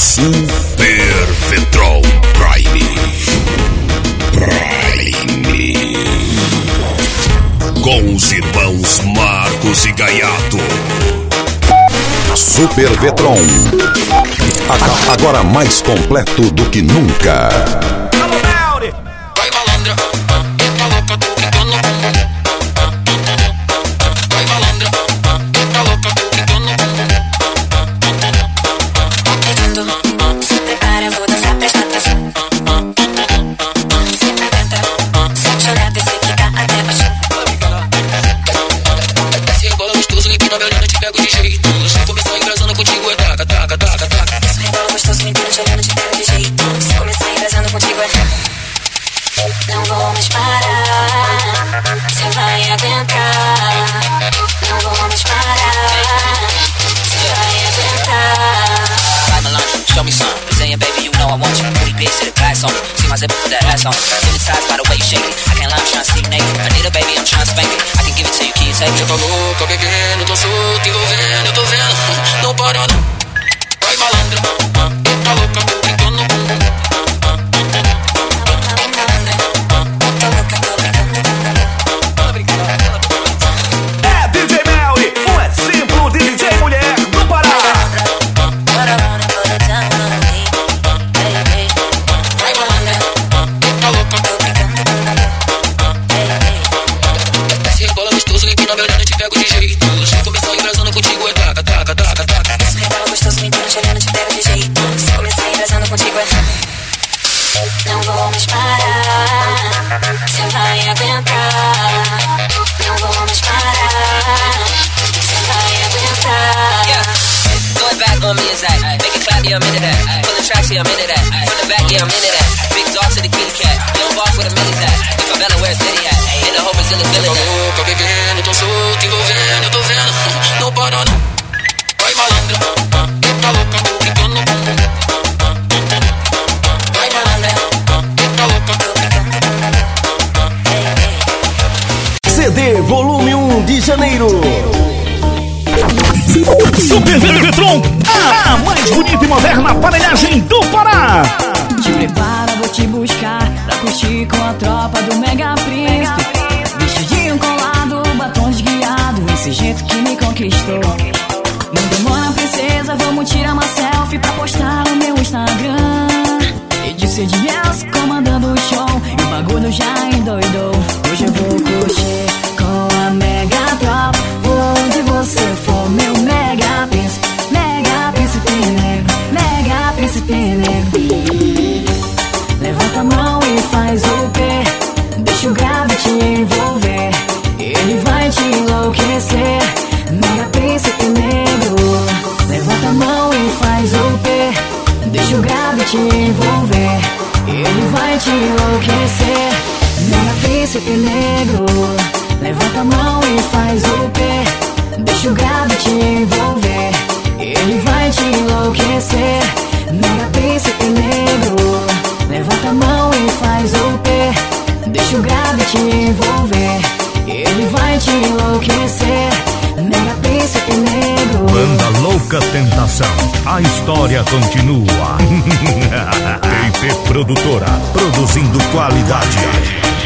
Super Ventral Prime. Prime. Com os irmãos Marcos e Gaiato. Super Vetron. Agora mais completo do que nunca. that ass on. Hypnotized by the way you shaking. I can't lie, I'm trying to sleep naked. I need a baby, I'm trying to spank it. I can give it to you, can you take it? Eu tô No bebendo, tô solto, envolvendo, eu tô vendo. Não para não. on me is that. Make it clap, yeah, I'm into that. Pull the tracks, yeah, I'm into that. From the back, yeah, I'm into that. Big dog to the kitty cat. Young boss with a millie's at. If I where's Diddy at? In the. Tô bebendo, tô solto, envolvendo, tô vendo. Não para, não. Vai malandra. Eita louca, brincando com o Vai malandra. CD Volume 1 de Janeiro moderna aparelhagem do Pará. Te prepara, vou te buscar pra curtir com a tropa do Mega Príncipe. Vestidinho colado, batom desguiado, esse jeito que me conquistou. Não demora, princesa, vamos tirar uma selfie pra postar no meu Instagram. E de ser de yes, negro. Levanta a mão e faz o pé Deixa o grave te envolver. Ele vai te enlouquecer. Mega pense negro. Levanta a mão e faz o pé Deixa o grave te envolver. Ele vai te enlouquecer. Mega pense negro. Banda Louca Tentação. A história continua. Produtora, produzindo qualidade.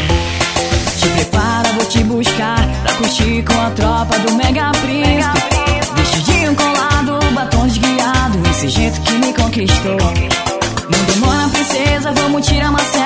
com a tropa do Mega Príncipe. Vestidinho colado, batom desguiado Esse jeito que me conquistou. Não demora, princesa, vamos tirar uma selfie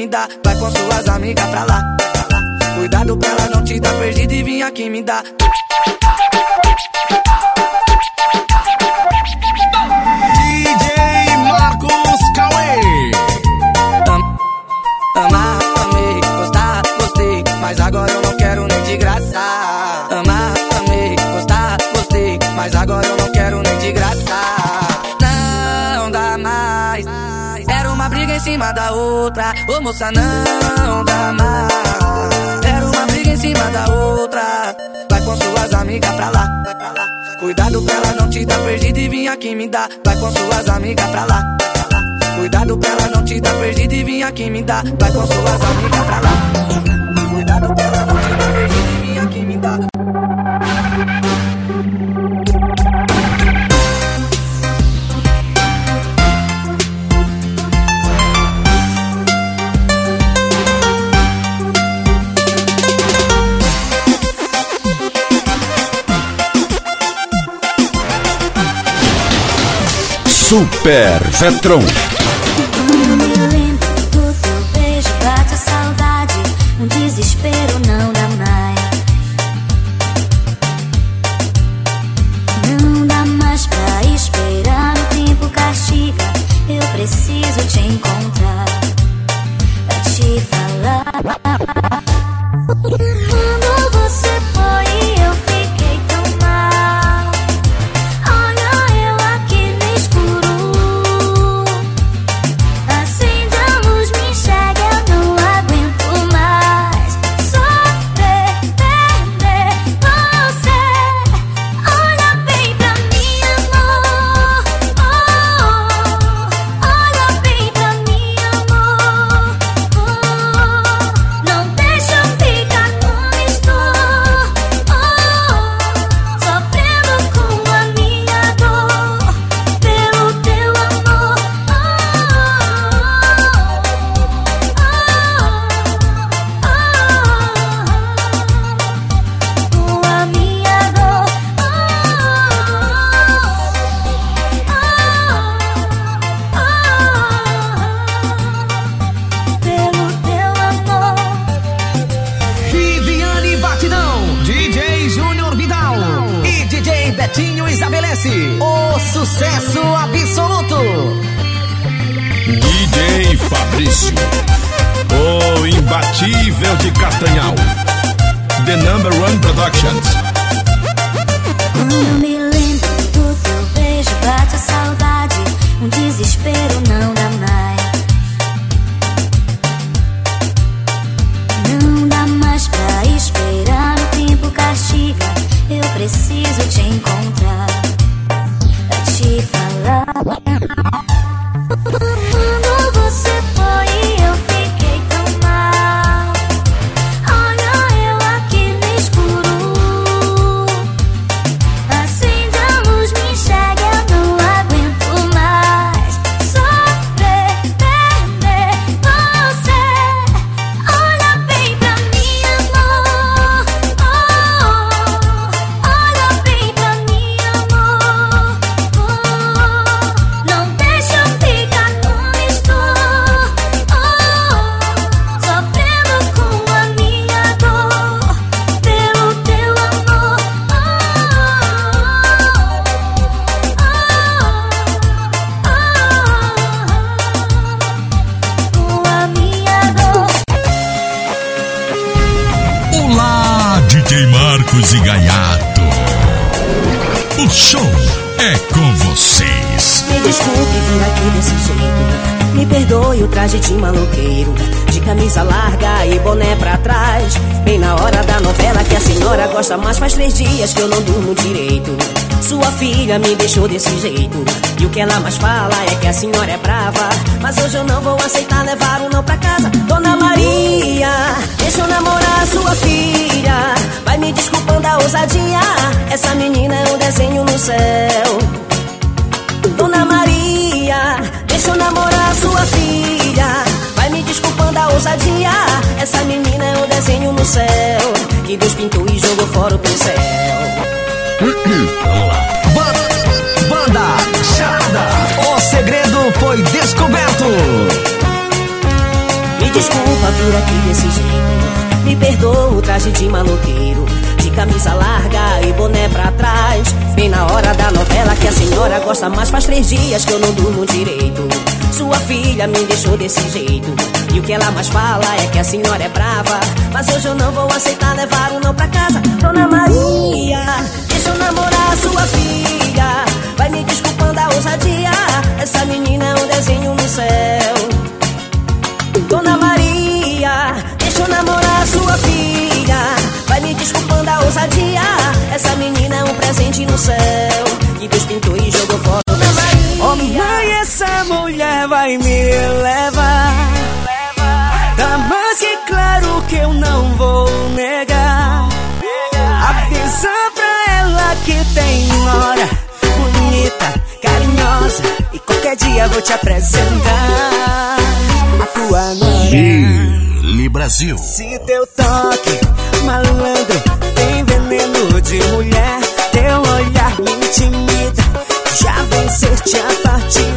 me. Vai com suas amigas pra lá. Cuidado pra ela não te dar perdida e vim aqui me dá. DJ Marcos Cauê. Amar, amei, gostar, gostei. Mas agora eu não quero nem de graça. Amar, amei, gostar, gostei. Mas agora eu não quero nem de graça. Não dá mais. Era uma briga em cima da outra. Ô moça, não dá mais. Era uma briga em cima da outra. Vai com suas amigas pra lá. Cuidado pra ela não te dar perdido e vim aqui me dar. Vai com suas amigas pra lá. Cuidado pra ela não te dar perdido e vim aqui me dar. Vai com suas amigas pra lá. Cuidado pra ela não te dar perdido e vir aqui me dá. Super Vetron. desculpe vir aqui desse jeito. Me perdoe o traje de maloqueiro, de camisa larga e boné pra trás. Bem na hora da novela que a senhora gosta mais, faz três dias que eu não durmo direito. Sua filha me deixou desse jeito. E o que ela mais fala é que a senhora é brava. Mas hoje eu não vou aceitar levar o não pra casa. Dona Maria, deixa eu namorar sua filha. Vai me desculpando a ousadia. Essa menina é um desenho no céu. Dona Maria, deixa eu namorar sua filha. Vai me desculpando a ousadia. Essa menina é um desenho no céu. Que Deus pintou e jogou fora o pincel. Vamos lá. Banda, banda Charada. O segredo foi descoberto. Me desculpa vir aqui desse jeito. Me perdoa o traje de maloqueiro. De camisa larga e boné pra trás. Bem na hora da novela que a senhora gosta mais. Faz três dias que eu não durmo direito. Sua filha me deixou desse jeito. E o que ela mais fala é que a senhora é brava. Mas hoje eu não vou aceitar levar um não pra casa. Dona Maria, deixa eu namorar sua filha. Vai me desculpando a ousadia. Essa menina é um desenho no céu. Dona Maria, deixa eu namorar sua filha. Vai me desculpando a ousadia. Essa menina é um presente no céu. Que Deus pintou e jogou fora. Oh mãe, essa mulher vai me levar. Tá mais que claro que eu não vou negar. Avisa pra ela que tem hora bonita, carinhosa. E qualquer dia vou te apresentar a tua. Chile Brasil. Se teu toque, malandro, tem veneno de mulher, teu olhar me intimida, já venceste a partida.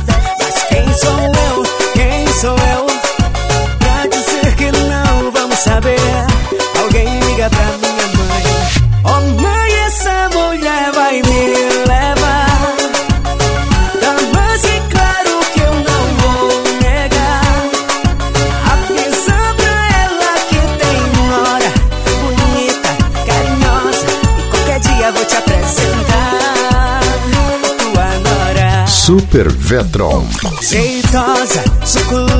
Super Vetron. Jeitosa, suculenta,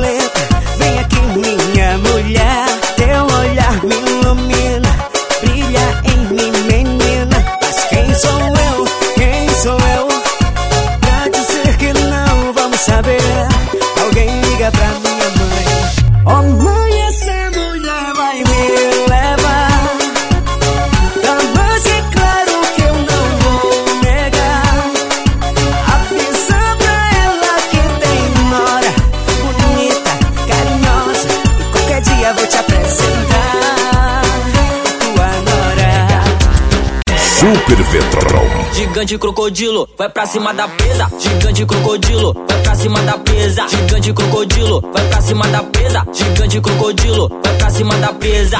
Gigante crocodilo, vai pra cima da presa. Gigante crocodilo, vai pra cima da presa. Gigante crocodilo, vai pra cima da presa. Gigante crocodilo, vai pra cima da presa.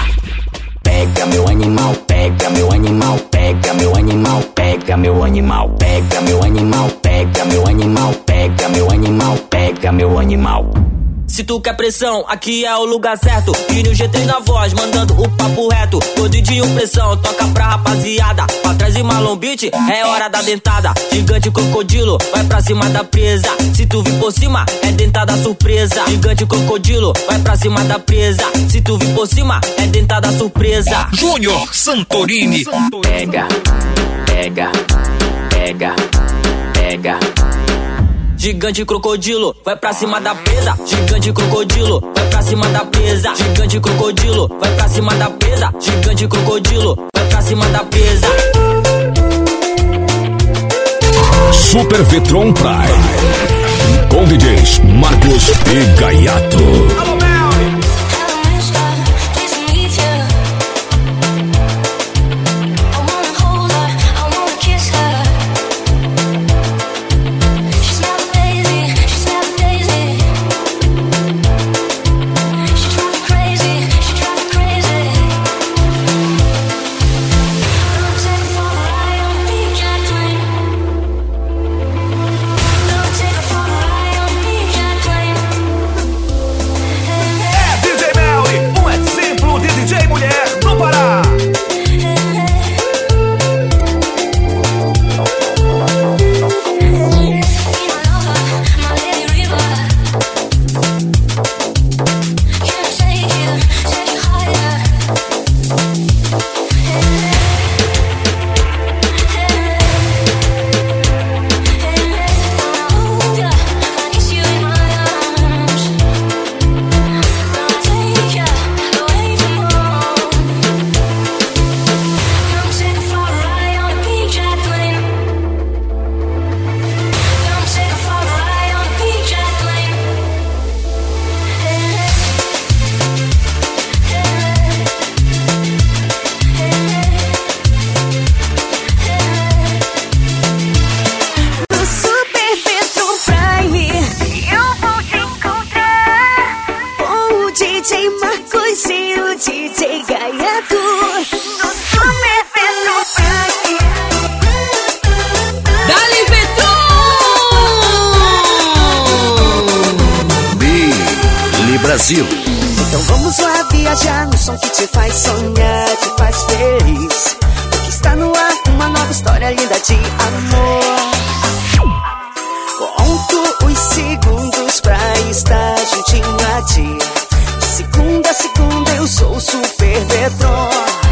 Pega meu animal, pega meu animal, pega meu animal, pega meu animal, pega meu animal, pega meu animal, pega meu animal, pega meu animal. Se tu quer pressão, aqui é o lugar certo. E no G3 na voz, mandando o papo reto. Todo dia pressão, toca pra rapaziada. Pra trás e Marlon Beat, é hora da dentada. Gigante crocodilo, vai pra cima da presa. Se tu vir por cima, é dentada surpresa. Gigante crocodilo, vai pra cima da presa. Se tu vir por cima, é dentada surpresa. Júnior Santorini. Pega, pega, pega, pega. Gigante crocodilo, vai pra cima da presa. Gigante crocodilo, vai pra cima da presa. Gigante crocodilo, vai pra cima da presa. Gigante crocodilo, vai pra cima da presa. Super Vetron Prime. Com DJs Marcos e Gaiato. Brasil. Então vamos lá viajar no som que te faz sonhar, te faz feliz. Porque está no ar uma nova história linda de amor. Conto os segundos pra estar juntinho a ti. De segunda a segunda eu sou o Super Vetron.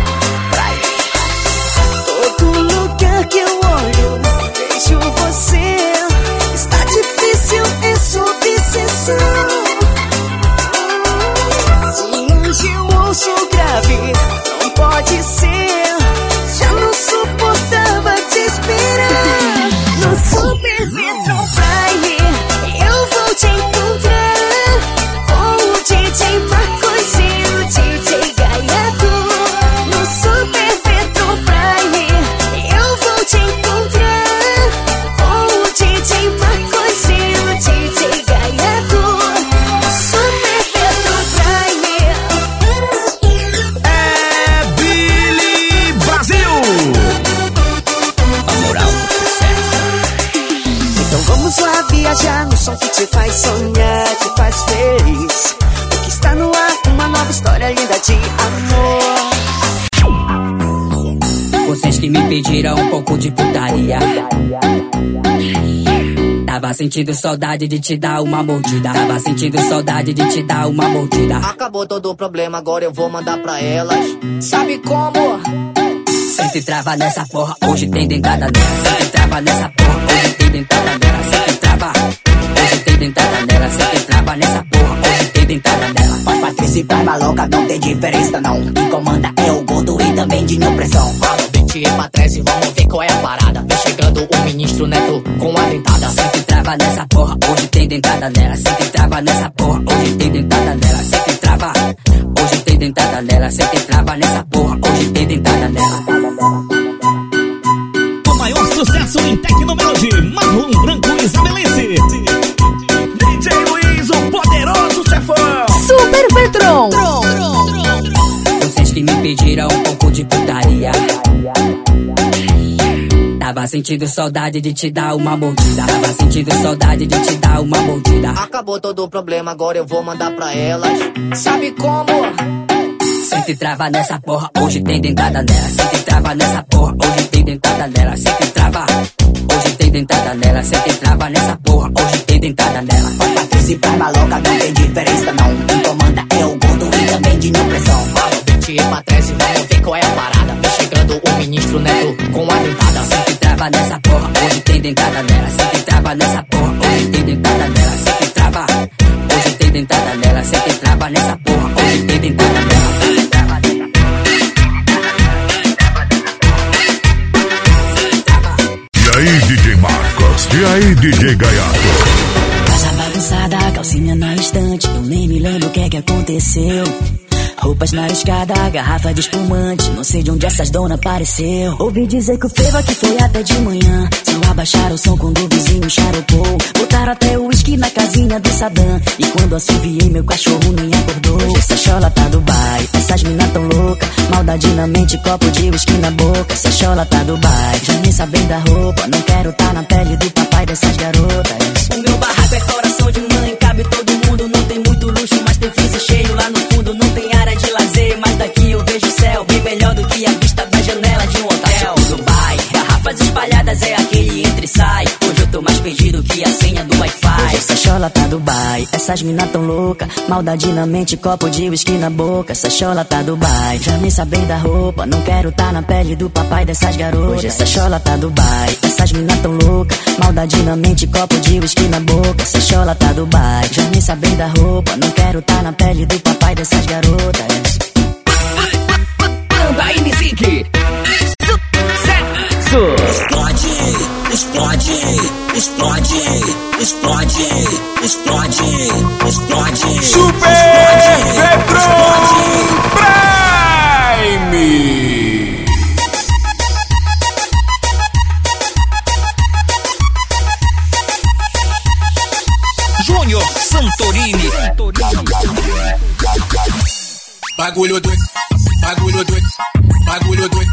Um pouco de putaria. Tava sentindo saudade de te dar uma mordida. Tava sentindo saudade de te dar uma mordida. Acabou todo o problema, agora eu vou mandar pra elas. Sabe como? Sempre trava nessa porra, hoje tem dentada nela. Sempre trava nessa porra, hoje tem dentada nela. Sempre trava, hoje tem dentada nela. Sempre trava nessa porra, hoje tem dentada nela. Mas Patrícia e Pai Maloca não tem diferença não Quem comanda é o gordo e também de pressão Fala, Dente e Patrese, vamos ver qual é a parada. Vem chegando o ministro Neto com a dentada. Sempre trava nessa porra, hoje tem dentada nela. Sempre trava nessa porra, hoje tem dentada nela. Sempre trava, hoje tem dentada nela. Sempre trava nessa porra, hoje tem dentada nela. O maior sucesso em Tecnomelody, Marlon Branco e Isabelense. DJ Luiz, o poderoso chefão. Super Petron. Vocês que me pediram um pouco de putaria. Tava sentindo saudade de te dar uma mordida. Tava sentindo saudade de te dar uma mordida. Acabou todo o problema, agora eu vou mandar pra elas. Sabe como? Sempre trava nessa porra, hoje tem dentada nela. Sempre trava nessa porra, hoje tem dentada nela. Sempre trava, hoje tem dentada nela. Sempre trava nessa porra, hoje tem dentada nela. Patrícia e Pai Maloca não tem diferença não Quem comanda é o gordo e também de pressão Fala, Dente e Patrese, vamos ver qual é a parada. Vem chegando o ministro Neto com a dentada. Sempre trava nessa porra, hoje tem dentada nela. Sempre trava nessa porra, hoje tem dentada nela. Sempre trava, hoje tem dentada nela. Sempre trava nessa porra, hoje tem dentada nela. E aí, DJ Marcos? E aí, DJ Gaiato? Casa bagunçada, calcinha na estante. Eu nem me lembro o que é que aconteceu. Roupas na escada, garrafa de espumante. Não sei de onde essas dona apareceu. Ouvi dizer que o feva aqui foi até de manhã. Só abaixaram o som quando o vizinho charopou. Botaram até o uísque na casinha do Sadam. E quando assoviei, meu cachorro nem acordou. Hoje essa chola tá Dubai. Essas mina tão louca. Maldade na mente, copo de uísque na boca. Essa chola tá Dubai. Já nem sabem da roupa. Não quero tá na pele do papai dessas garotas. O meu barraco é coração de mãe. Cabe todo mundo. Não tem muito luxo, mas tem freezer cheio lá no espalhadas é aquele entre e sai. Hoje eu tô mais perdido que a senha do Wi-Fi. Hoje essa chola tá Dubai, essas mina tão louca. Maldade na mente, copo de uísque na boca. Essa chola tá Dubai, já nem sabem da roupa. Não quero tá na pele do papai dessas garotas. Hoje essa chola tá Dubai, essas mina tão louca. Maldade na mente, copo de uísque na boca. Essa chola tá Dubai, já nem sabem da roupa. Não quero tá na pele do papai dessas garotas. Anda aí, Music sucesso! Explode, explode, explode, explode, explode, explode. Super explode, Petro. Prime! Júnior Santorini. Bagulho doido, bagulho doido, bagulho doido.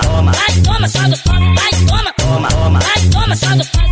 toma, toma, toma, toma, vai, toma, toma, toma, vai, toma, toma.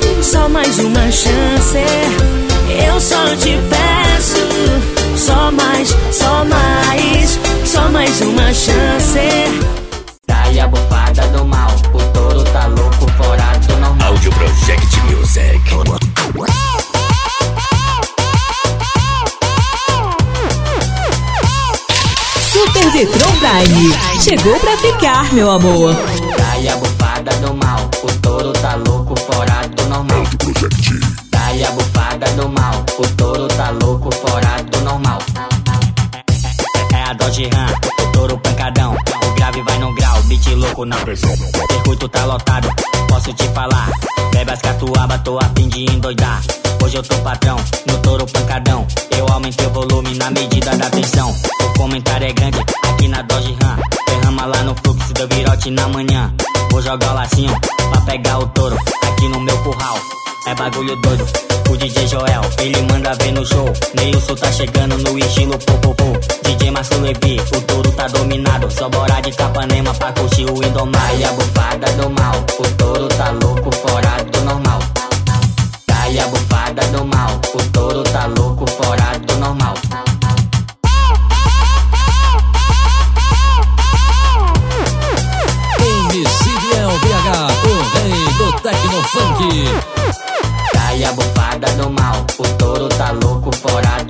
só mais uma chance. Eu só te peço, só mais, só mais, só mais uma chance. Daí a bufada do mal, o touro tá louco, fora do normal. Audio Project Music. Super Vitron Prime. Chegou pra ficar, meu amor. Daí a bufada do mal, o touro tá louco, fora do normal. Daí a bufada do mal, o touro tá louco, fora do normal. É a Dodge Ram, o touro pancadão. O grave vai no grau, beat louco na pressão. O circuito tá lotado, posso te falar. Bebe as catuaba, tô a fim de endoidar. Hoje eu tô patrão, no touro pancadão. Eu aumentei o volume na medida da tensão. O comentário é grande, aqui na Dodge Ram. Derrama lá no fluxo, deu virote na manhã. Vou jogar o lacinho pra pegar o touro aqui no meu curral. É bagulho doido. O DJ Joel, ele manda ver no show. Neilson tá chegando no estilo popopô. DJ Márcio Levi, o touro tá dominado. Só bora de Capanema pra curtir o Indomar. E a bufada do mal, o touro tá louco, fora do normal. Daí a bufada do mal, o touro tá louco, fora do normal. Rei do Tecnofunk. Daí a bufada do mal, o touro tá louco, fora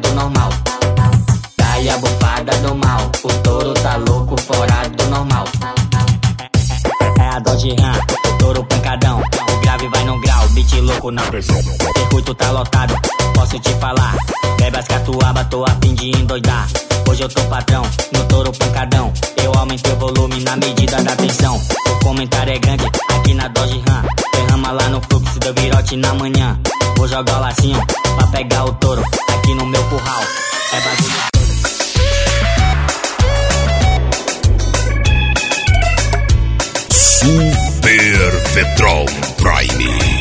beat louco na pressão. O circuito tá lotado, posso te falar. Bebe as catuaba, tô a fim de endoidar. Hoje eu tô patrão, no touro pancadão. Eu aumentei o volume na medida da tensão. O comentário é grande, aqui na Dodge Ram. Derrama lá no fluxo, deu virote na manhã. Vou jogar o lacinho pra pegar o touro aqui no meu curral. É bagulho. Super Vetron Prime.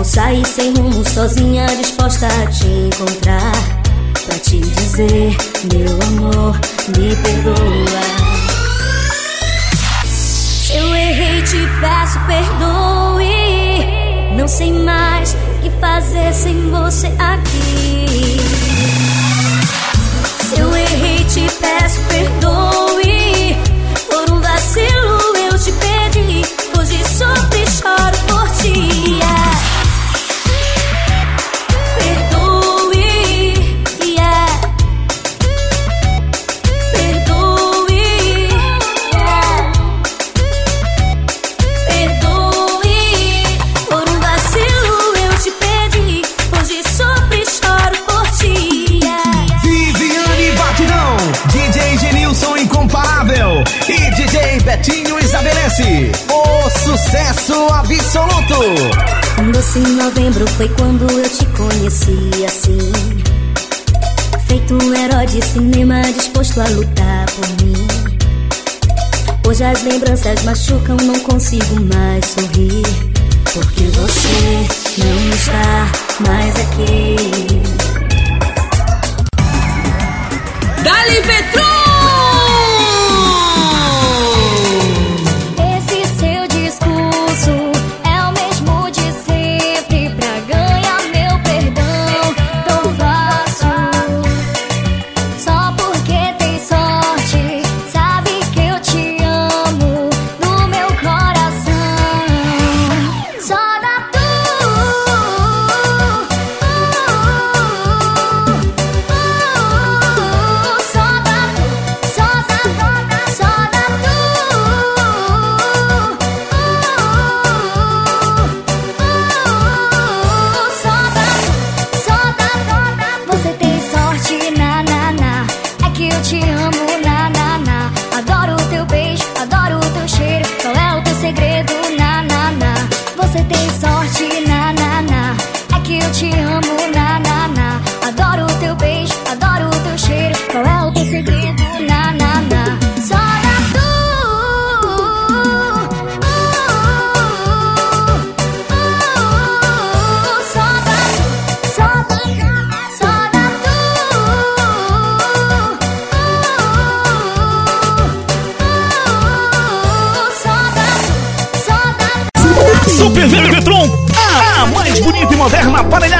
Vou sair sem rumo, sozinha, disposta a te encontrar. Pra te dizer, meu amor, me perdoa. Se eu errei, te peço perdoe. Não sei mais o que fazer sem você aqui. Se eu errei, te peço perdoe. Por um vacilo eu te pedi, hoje sofri. O sucesso absoluto. Um doce novembro foi quando eu te conheci assim. Feito um herói de cinema disposto a lutar por mim. Hoje as lembranças machucam, não consigo mais sorrir. Porque você não está mais aqui. Dali Vetron!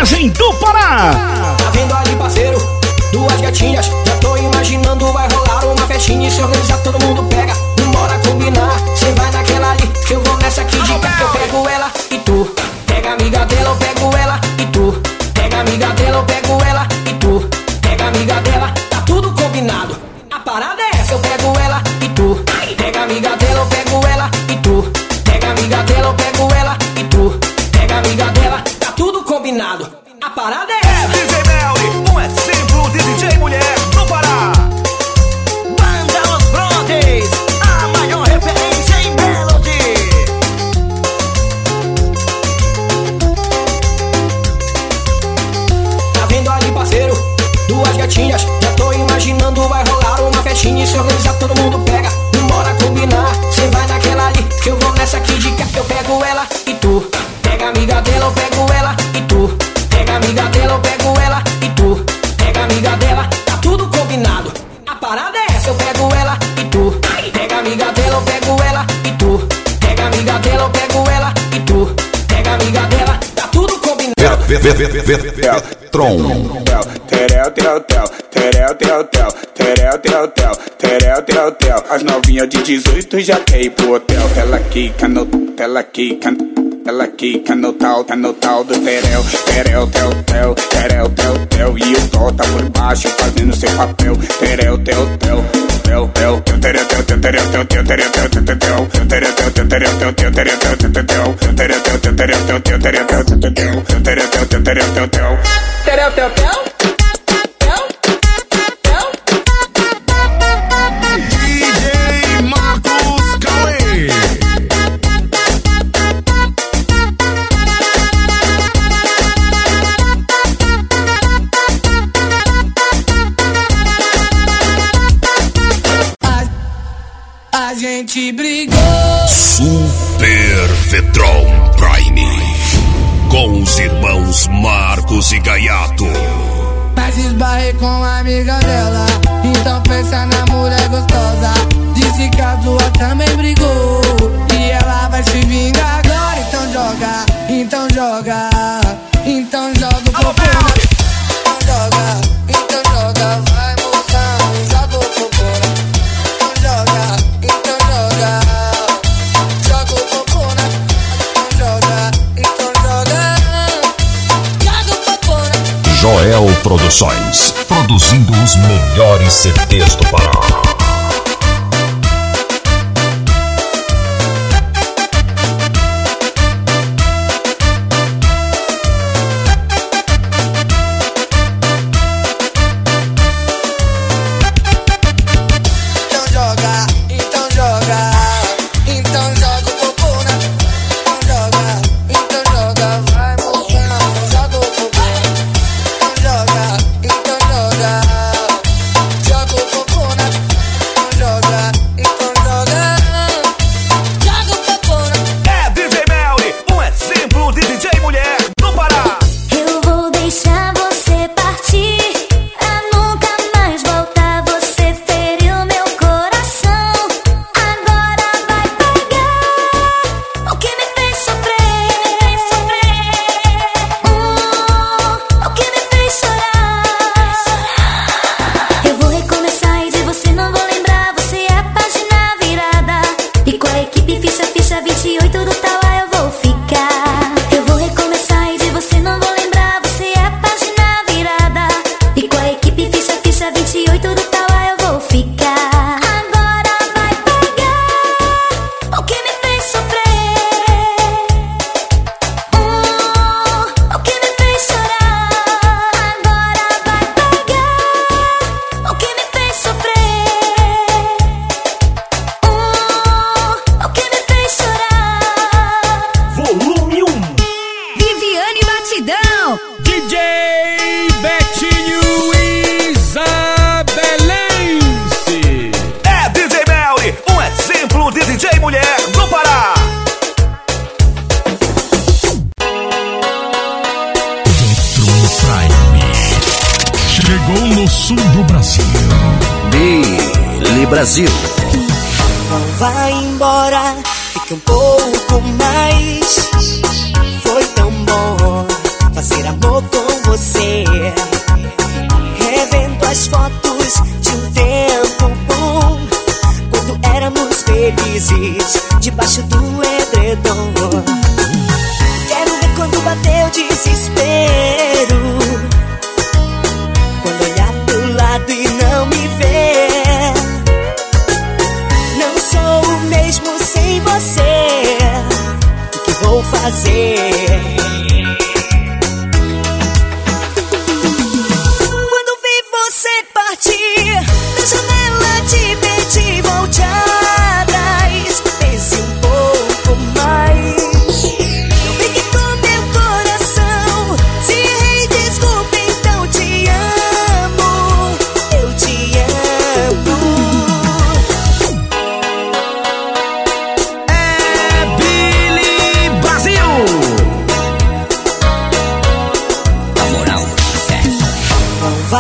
Ferragem do Pará. Tá vendo ali, parceiro? Duas gatinhas, já tô imaginando vai rolar uma festinha e se organizar todo mundo pega. Não bora combinar, cê vai naquela ali, que eu vou nessa aqui de cá, eu pego ela e tu. Tron. Terel, terel, tel, terel, terel, tel, terel, terel, tel, terel, terel, tel. As novinhas de 18 já quer ir pro hotel. Ela quica no, ela quica, ela quica no tal, tá no tal do terel, terel, tel, tel, terel, tel, tel. E o tó tá por baixo fazendo seu papel. Terel, tel, tel. Tereu, teu, teu. gente brigou. Super Vetron Prime. Com os irmãos Marcos e Gaiato. Mas esbarrei com a amiga dela. Então pensa na mulher gostosa. Disse que a tua também brigou. E ela vai se vingar agora. Então joga, então joga. Então joga o corpo Produções, produzindo os melhores CDs do Pará.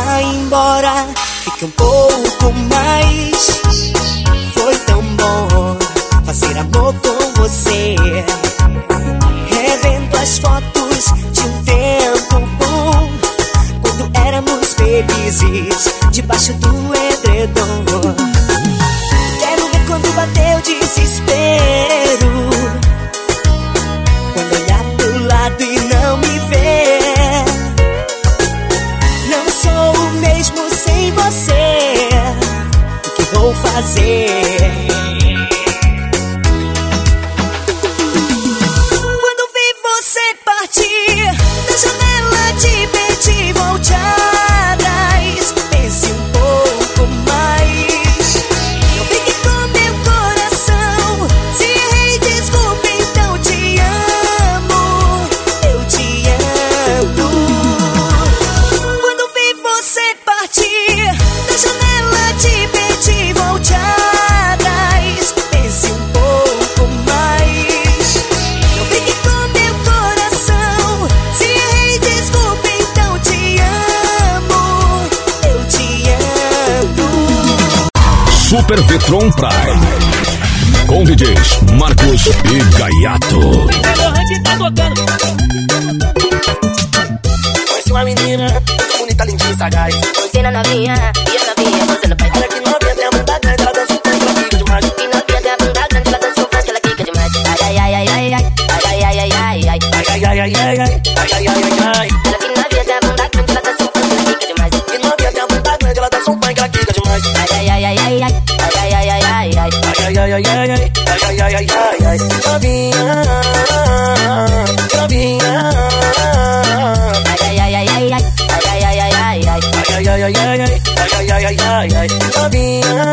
vai embora, fica um pouco mais. Foi tão bom fazer amor com você. Revendo as fotos de um tempo bom, quando éramos felizes, debaixo do prazer Vetron Prime. Com DJs Marcos e Gaiato. Conheci uma menina, bonita, lindinha e sagaz. Você na novinha, e a novinha, você não faz. ai, ai, ai, ai, ai, ai, ai, novinha,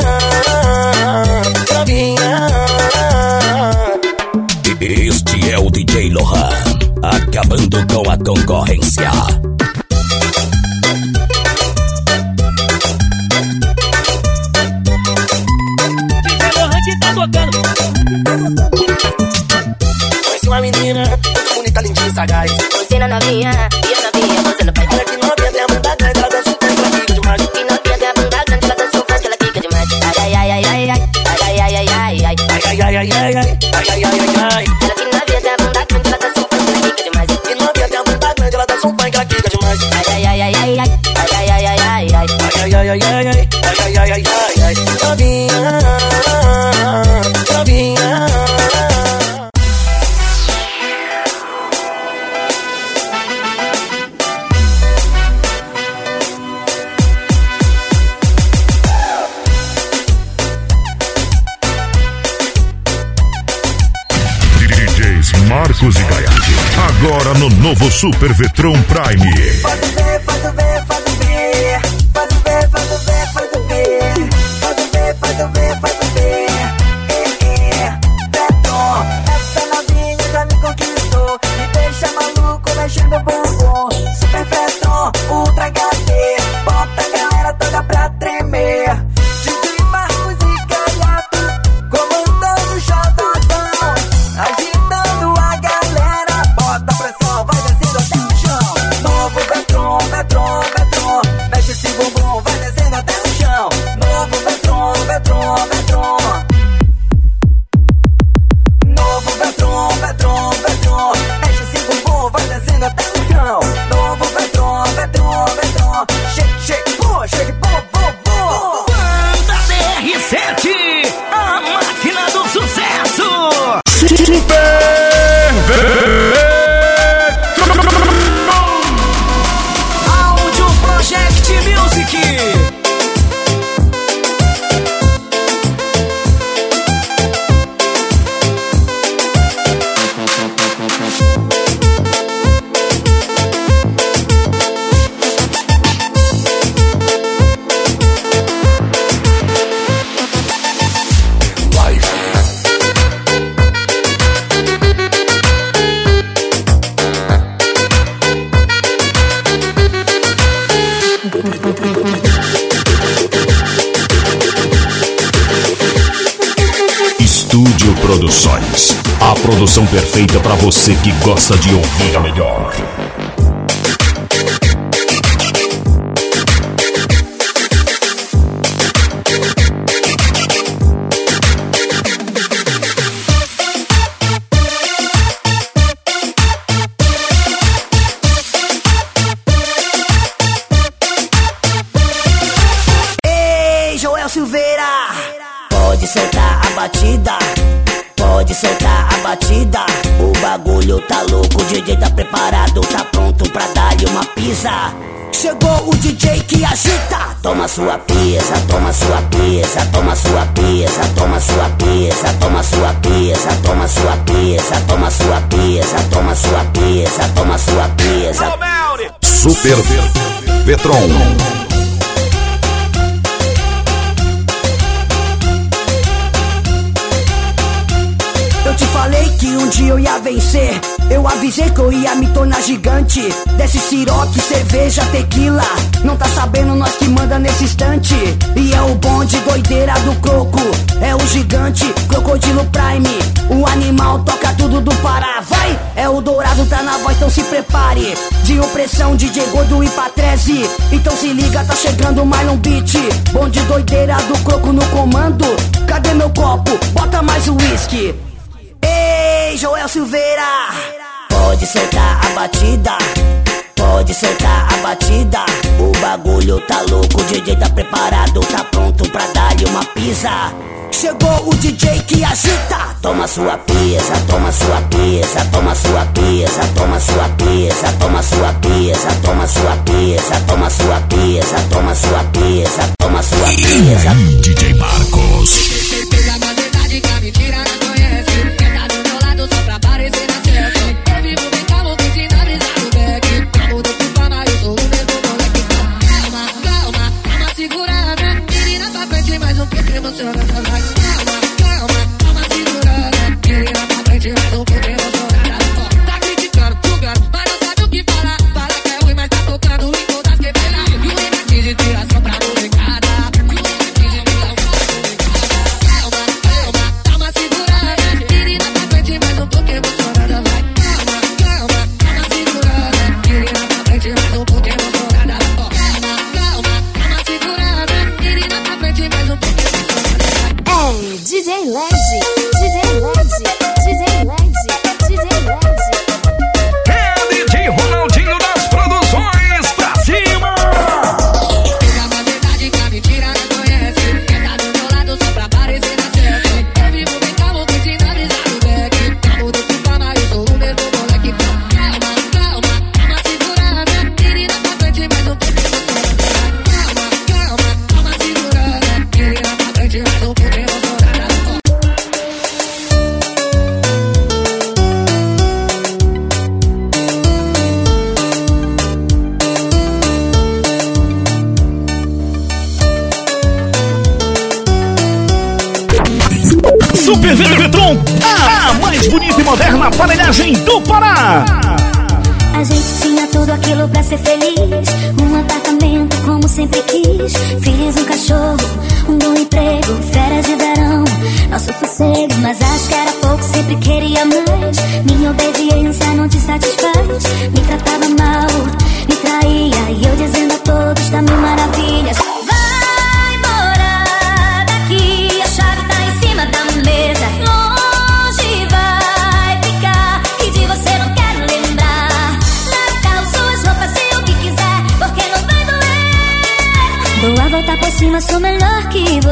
novinha. Este é o DJ Lohan, acabando com a concorrência. DJ Lohan que tá tocando. Conheci uma menina, muito bonita, lindinha e sagaz. Conheci na é novinha Super Vetron Prime. ainda tá no. Novo Vetron, Vetron, Vetron. Shake, shake, pô, shake, Produções. A produção perfeita para você que gosta de ouvir a melhor. Toma sua pisa, toma sua pisa, toma sua pisa, toma sua pisa, toma sua pisa, toma sua pisa, toma sua pisa, toma sua pisa, toma sua pisa. Super Vetron. Um dia eu ia vencer. Eu avisei que eu ia me tornar gigante. Desce siroque, cerveja, tequila. Não tá sabendo nós que manda nesse instante. E é o bonde doideira do croco. É o gigante, crocodilo prime. O animal toca tudo do Pará. Vai! É o dourado canta na voz, então se prepare. De opressão, DJ Gordo e Patrese. Então se liga, tá chegando mais um beat. Bom de doideira do croco no comando. Cadê meu copo? Bota mais o whisky. Joel Silveira! Pode soltar a batida. Pode soltar a batida. O bagulho tá louco, o DJ tá preparado, tá pronto pra dar-lhe uma pisa. Chegou o DJ que agita. Toma sua pisa, toma sua pisa, toma sua pisa, toma sua pisa, toma sua pisa, toma sua pisa, toma sua pisa, toma sua pisa, toma sua pisa. DJ Marcos. Pega a verdade que a mentira do Pará! A gente tinha tudo aquilo pra ser feliz. Um apartamento como sempre quis. Filhos, um cachorro, um bom emprego, férias de verão. Nosso sossego, mas acho que era pouco, sempre queria mais.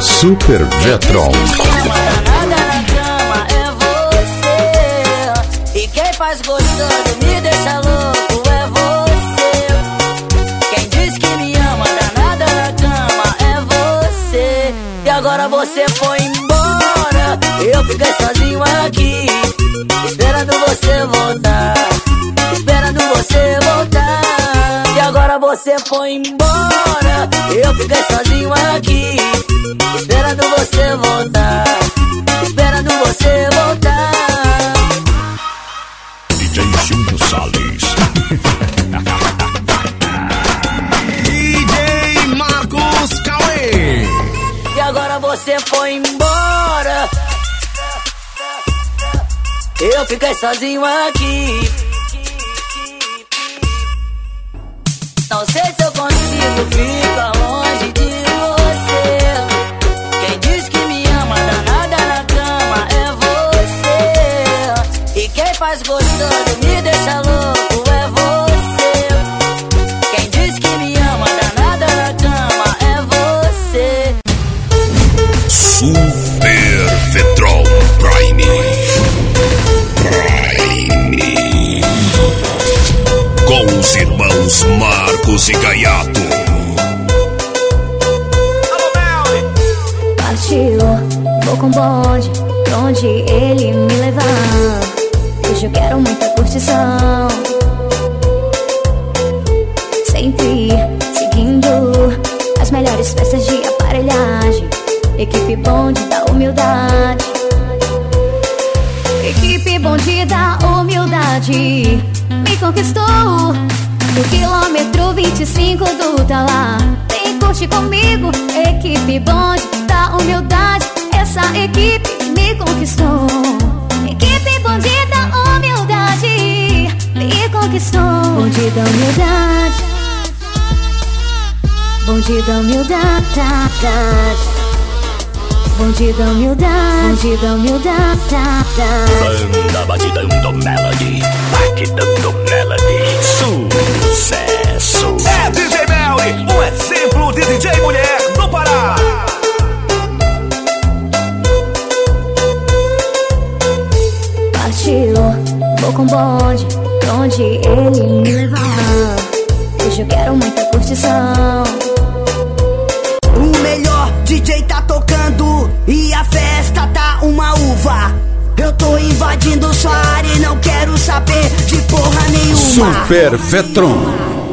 Super Vetron. Faz me deixa louco é você. Quem diz que me ama, danada na cama é você. E agora você foi embora. Eu fiquei sozinho aqui. Esperando você voltar. Esperando você voltar. E agora você foi embora. Eu fiquei sozinho aqui. Esperando você voltar. Esperando você voltar. DJ Júnior Salles. DJ Marcos Cauê! E agora você foi embora. Eu fiquei sozinho aqui. Não sei se eu consigo ficar longe de você. Quem diz que me ama, danada na cama é você. E quem faz gostoso me deixa louco é você. Quem diz que me ama, danada na cama é você. Super Vetron Prime. Prime. Com Marcos e Gaiato. Partiu, vou com bonde, pra onde ele me levar. Hoje eu quero muita curtição. Sempre seguindo as melhores peças de aparelhagem. Equipe bonde da humildade. Equipe bonde da humildade me conquistou no quilômetro 25 do Talar Vem curte comigo, equipe bonde Da humildade, essa equipe me conquistou. Equipe bonde da humildade Me conquistou. Bonde da humildade. Bonde da humildade. Bandida humildade, bandida humildade. Tá, tá. Banda batidando melody, batidando melody. Sucesso. É DJ Melly, um exemplo de DJ mulher no Pará. Partiu, vou com bonde, pra onde ele me levar. Hoje eu quero muita curtição. O melhor DJ e a festa tá uma uva. Eu tô invadindo sua área e não quero saber de porra nenhuma. Super Vetron.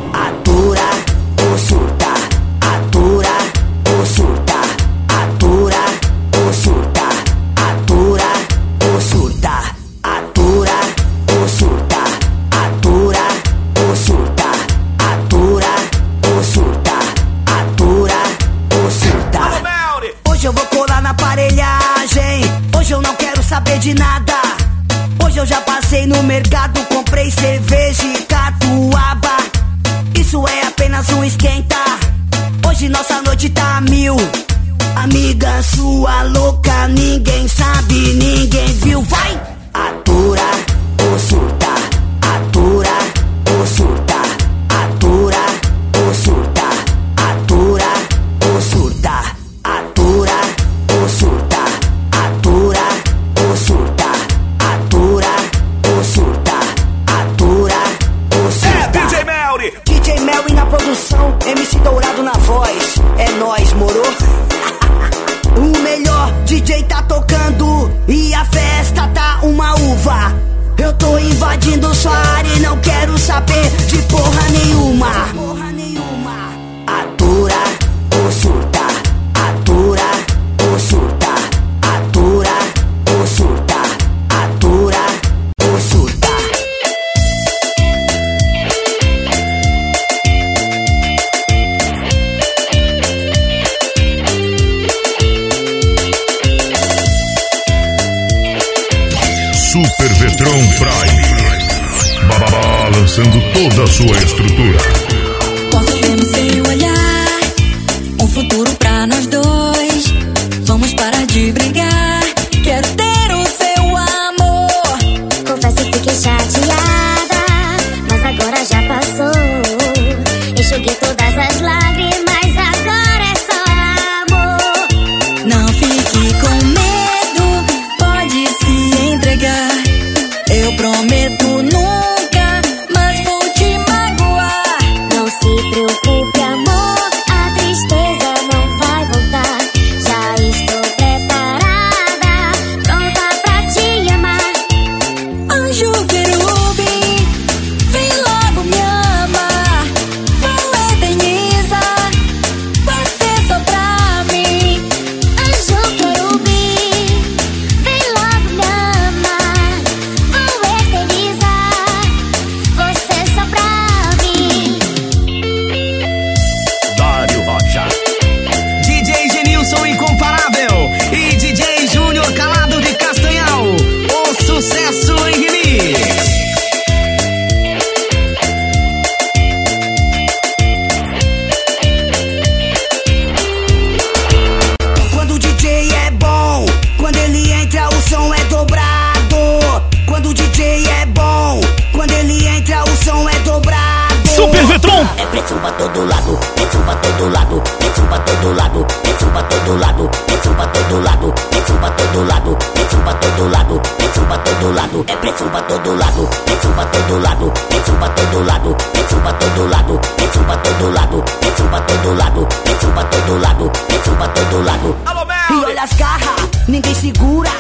DJ É preto pra todo lado, preto pra todo lado, preto pra todo lado, preto pra todo lado, preto pra todo lado, preto pra todo lado, preto pra todo lado, preto pra todo lado. É preto pra todo lado, preto pra todo lado, preto pra todo lado, preto pra todo lado, preto pra todo lado, preto pra todo lado, preto pra todo lado, preto pra todo lado. Alô, Mel! E olha as garras, ninguém segura.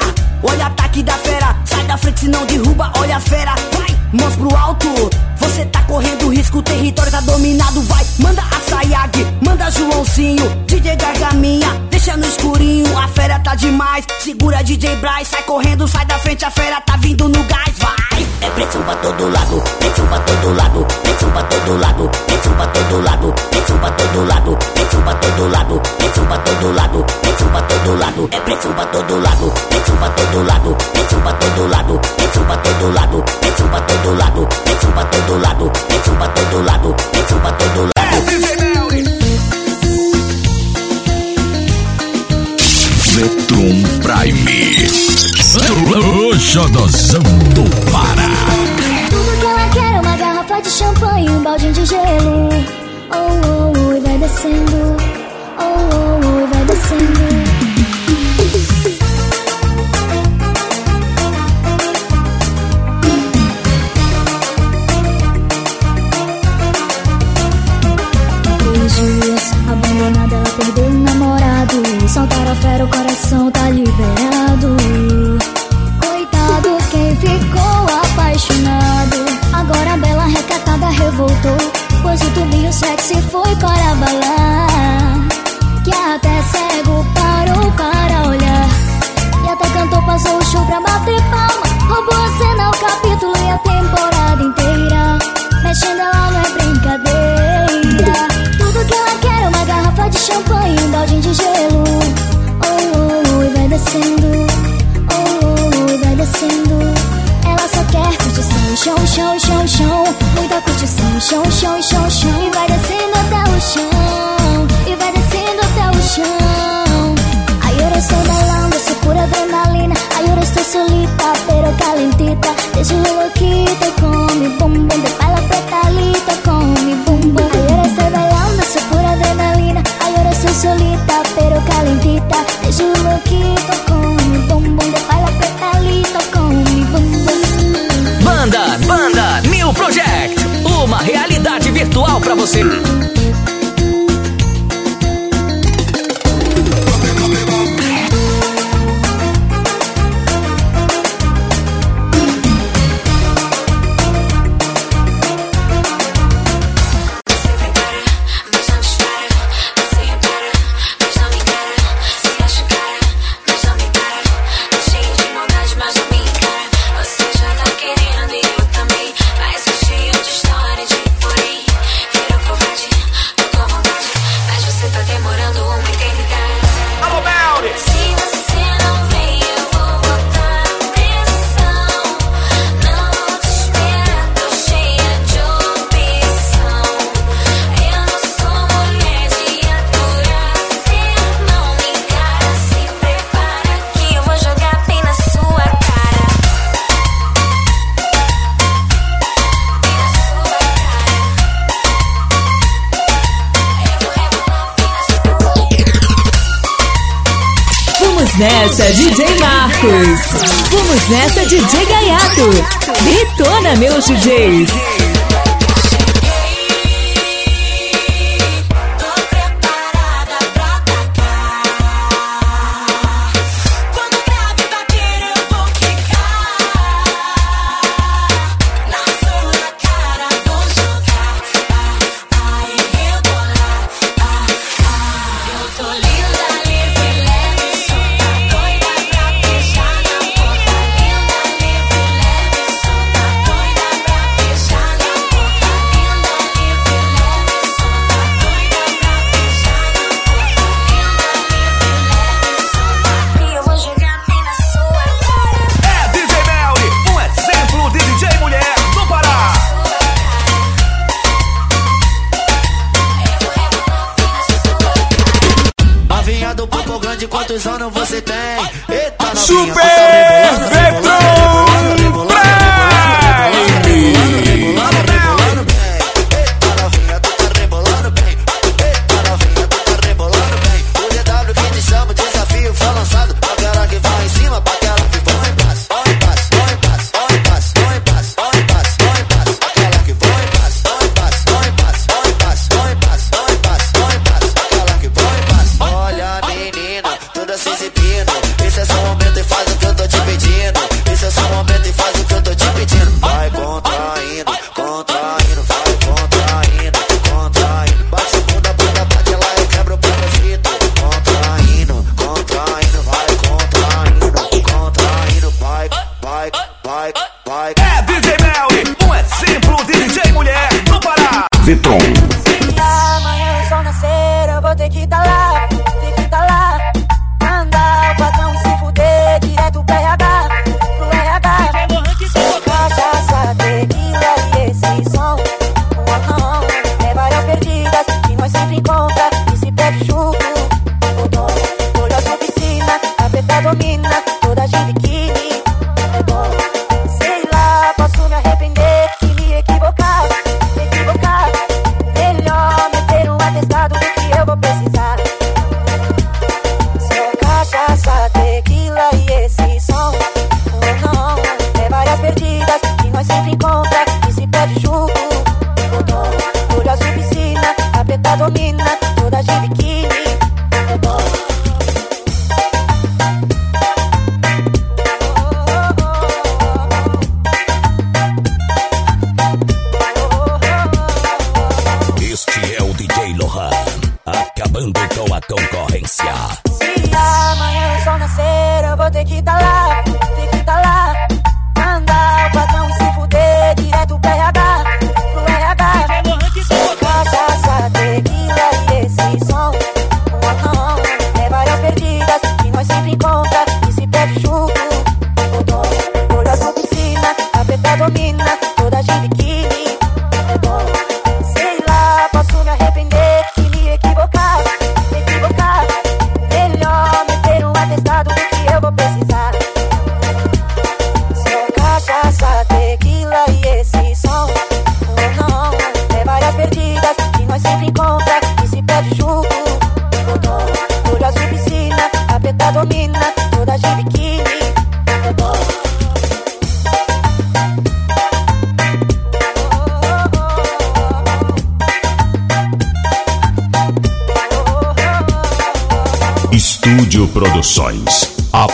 Olha ataque da fera, sai da frente se não derruba, olha a fera, vai, mãos pro alto. Você tá correndo risco, o território tá dominado, vai. Manda a Sayag, manda Joãozinho, DJ Gargaminha, deixa no escurinho, a fera tá demais. Segura DJ Braz, sai correndo, sai da frente, a fera tá vindo no gás, vai. É pressão pra todo lado, pressão pra todo lado, pressão pra todo lado, pressão pra todo lado, pressão pra todo lado, pressão pra todo lado, pressão pra todo lado, pressão pra todo lado, é pressão pra todo lado, pressão pra todo lado, pressão pra todo lado, pressão pra todo lado, pressão pra todo lado, pressão pra todo lado, pressão pra todo lado, pressão pra todo lado. Zetron Prime. Xodozão do Pará. Tudo que ela quer é uma garrafa de champanhe, um baldinho de gelo. Oh, oh, oh, e vai descendo. Oh, oh, oh, e vai descendo. Perdeu o namorado. Soltaram a fera, o coração tá liberado. Coitado quem ficou apaixonado. Agora a bela recatada revoltou. Pois o tubinho sexy foi para balar. Que até cego parou para olhar. E até cantor passou o show pra bater palma. Roubou a cena, o capítulo e a temporada inteira. Lita come bumbum de pala preta Lita come bomba. Ahora estou bailando, sou pura adrenalina. Ahora sou solita, pero calentita. Te juro que come bumbum de pala preta Lita come bumbum Banda, banda, New Project, uma realidade virtual para você. Márcio James.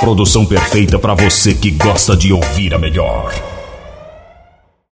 Produção perfeita para você que gosta de ouvir a melhor.